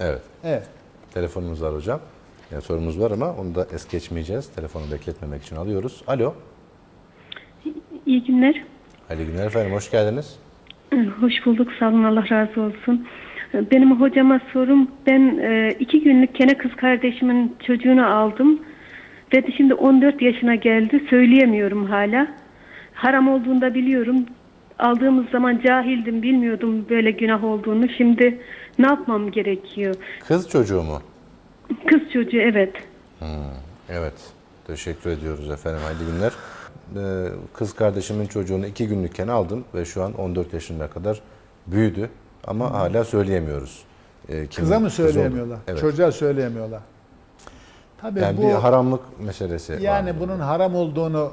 Evet. Evet. Telefonumuz var hocam. Yani sorumuz var ama onu da es geçmeyeceğiz. Telefonu bekletmemek için alıyoruz. Alo. İyi günler. Hayırlı günler efendim. Hoş geldiniz. Hoş bulduk. Sağ olun. Allah razı olsun. Benim hocama sorum, ben e, iki günlük kene kız kardeşimin çocuğunu aldım. Ve şimdi 14 yaşına geldi. Söyleyemiyorum hala. Haram olduğunu da biliyorum. Aldığımız zaman cahildim, bilmiyordum böyle günah olduğunu. Şimdi ne yapmam gerekiyor? Kız çocuğu mu? Kız çocuğu evet. Evet. Teşekkür ediyoruz efendim. Hayırlı günler. Ee, Kız kardeşimin çocuğunu iki günlükken aldım ve şu an 14 yaşına kadar büyüdü. Ama hala söyleyemiyoruz. Ee, kimin Kıza mı söyleyemiyorlar? Evet. Çocuğa söyleyemiyorlar. Tabii Yani bu bir haramlık meselesi var. yani bunun haram olduğunu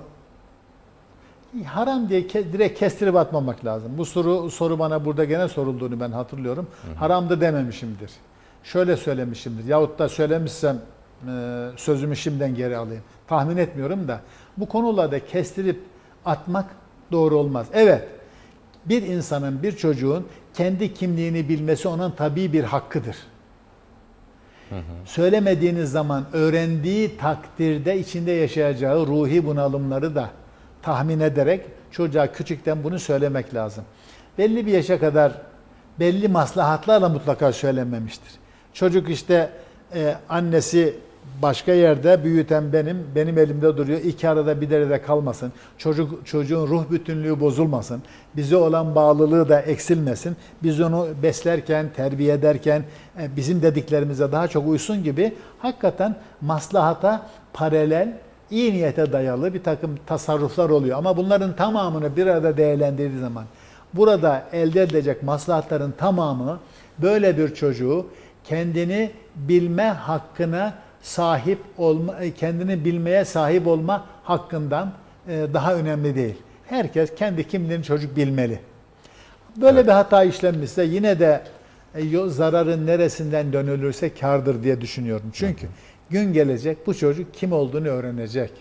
haram diye ke- direkt kestirip atmamak lazım. Bu soru soru bana burada gene sorulduğunu ben hatırlıyorum. Haramdı dememişimdir. Şöyle söylemişimdir. Yahut da söylemişsem e, sözümü şimdiden geri alayım. Tahmin etmiyorum da bu konularda kestirip atmak doğru olmaz. Evet. Bir insanın, bir çocuğun kendi kimliğini bilmesi onun tabii bir hakkıdır. Söylemediğiniz zaman öğrendiği takdirde içinde yaşayacağı ruhi bunalımları da tahmin ederek çocuğa küçükten bunu söylemek lazım. Belli bir yaşa kadar belli maslahatlarla mutlaka söylenmemiştir. Çocuk işte e, annesi başka yerde büyüten benim, benim elimde duruyor. İki arada bir derede kalmasın. Çocuk çocuğun ruh bütünlüğü bozulmasın. Bize olan bağlılığı da eksilmesin. Biz onu beslerken, terbiye ederken e, bizim dediklerimize daha çok uysun gibi hakikaten maslahata paralel, iyi niyete dayalı bir takım tasarruflar oluyor. Ama bunların tamamını bir arada değerlendirdiği zaman burada elde edilecek maslahatların tamamı böyle bir çocuğu kendini bilme hakkına sahip olma, kendini bilmeye sahip olma hakkından e, daha önemli değil. Herkes kendi kimliğini çocuk bilmeli. Böyle bir hata işlenmişse yine de e, zararın neresinden dönülürse kardır diye düşünüyorum. Çünkü gün gelecek bu çocuk kim olduğunu öğrenecek.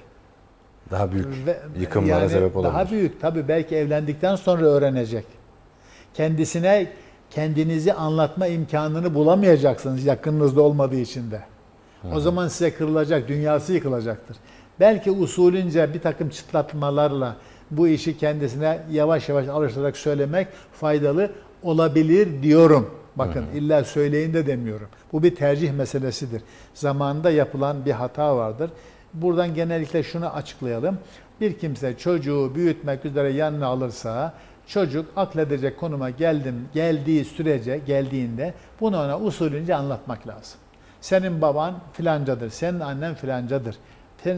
Daha büyük Ve- yıkımlara yani sebep olabilir. Daha büyük tabii belki evlendikten sonra öğrenecek. Kendisine kendinizi anlatma imkanını bulamayacaksınız yakınınızda olmadığı için de. O zaman size kırılacak, dünyası yıkılacaktır. Belki usulünce bir takım çıtlatmalarla bu işi kendisine yavaş yavaş alıştırarak söylemek faydalı olabilir diyorum. Bakın illa söyleyin de demiyorum. Bu bir tercih meselesidir. Zamanında yapılan bir hata vardır. Buradan genellikle şunu açıklayalım. Bir kimse çocuğu büyütmek üzere yanına alırsa çocuk akledecek konuma geldim geldiği sürece geldiğinde bunu ona usulünce anlatmak lazım. Senin baban filancadır, senin annen filancadır.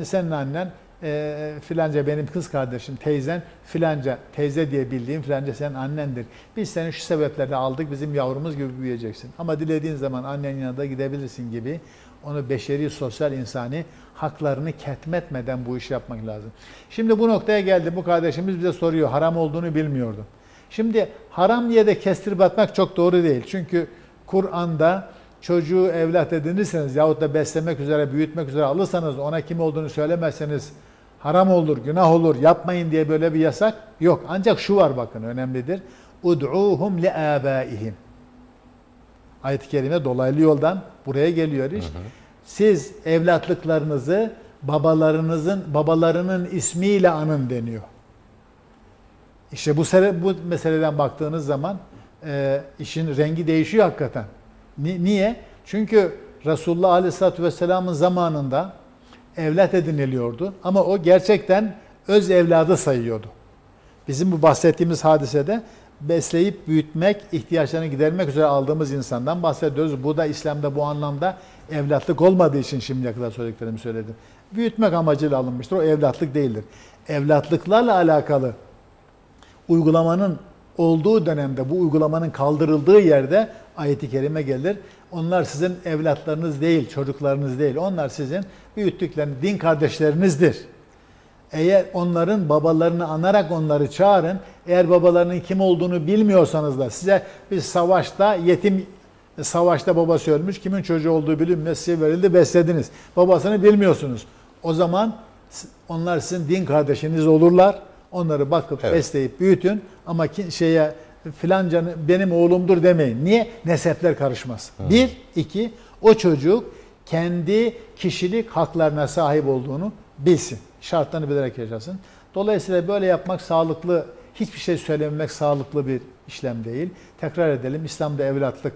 Senin, annen e, filanca benim kız kardeşim, teyzen filanca, teyze diye bildiğim filanca senin annendir. Biz seni şu sebeplerle aldık, bizim yavrumuz gibi büyüyeceksin. Ama dilediğin zaman annenin yanında gidebilirsin gibi onu beşeri, sosyal, insani haklarını ketmetmeden bu işi yapmak lazım. Şimdi bu noktaya geldi. Bu kardeşimiz bize soruyor. Haram olduğunu bilmiyordum. Şimdi haram diye de kestirip atmak çok doğru değil. Çünkü Kur'an'da çocuğu evlat edinirseniz yahut da beslemek üzere, büyütmek üzere alırsanız ona kim olduğunu söylemezseniz haram olur, günah olur, yapmayın diye böyle bir yasak yok. Ancak şu var bakın önemlidir. Ud'uhum li abaihim. Ayet-i kerime dolaylı yoldan buraya geliyor iş. Siz evlatlıklarınızı babalarınızın babalarının ismiyle anın deniyor. İşte bu bu meseleden baktığınız zaman e, işin rengi değişiyor hakikaten. Ni- niye? Çünkü Resulullah Aleyhisselatü Vesselam'ın zamanında evlat ediniliyordu ama o gerçekten öz evladı sayıyordu. Bizim bu bahsettiğimiz hadisede besleyip büyütmek, ihtiyaçlarını gidermek üzere aldığımız insandan bahsediyoruz. Bu da İslam'da bu anlamda evlatlık olmadığı için şimdiye kadar söylediklerimi söyledim. Büyütmek amacıyla alınmıştır. O evlatlık değildir. Evlatlıklarla alakalı uygulamanın olduğu dönemde, bu uygulamanın kaldırıldığı yerde ayeti kerime gelir. Onlar sizin evlatlarınız değil, çocuklarınız değil. Onlar sizin büyüttükleriniz, din kardeşlerinizdir. Eğer onların babalarını anarak onları çağırın. Eğer babalarının kim olduğunu bilmiyorsanız da size bir savaşta yetim Savaşta babası ölmüş. Kimin çocuğu olduğu bilinmez. Size verildi beslediniz. Babasını bilmiyorsunuz. O zaman onlar sizin din kardeşiniz olurlar. Onları bakıp Evet. besleyip büyütün. Ama şeye filancanı benim oğlumdur demeyin. Niye? Nesepler karışmaz. Bir, iki, o çocuk kendi kişilik haklarına sahip olduğunu bilsin. Şartlarını bilerek yaşasın. Dolayısıyla böyle yapmak sağlıklı, hiçbir şey söylememek sağlıklı bir işlem değil. Tekrar edelim İslam'da evlatlık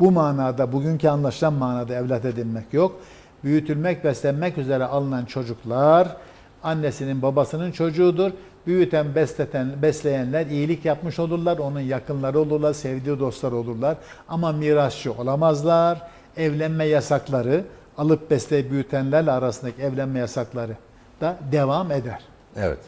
bu manada, bugünkü anlaşılan manada evlat edinmek yok. Büyütülmek, beslenmek üzere alınan çocuklar annesinin babasının çocuğudur. Büyüten, besleten, besleyenler iyilik yapmış olurlar, onun yakınları olurlar, sevdiği dostlar olurlar. Ama mirasçı olamazlar. Evlenme yasakları, alıp besleyip büyütenlerle arasındaki evlenme yasakları da devam eder. Evet.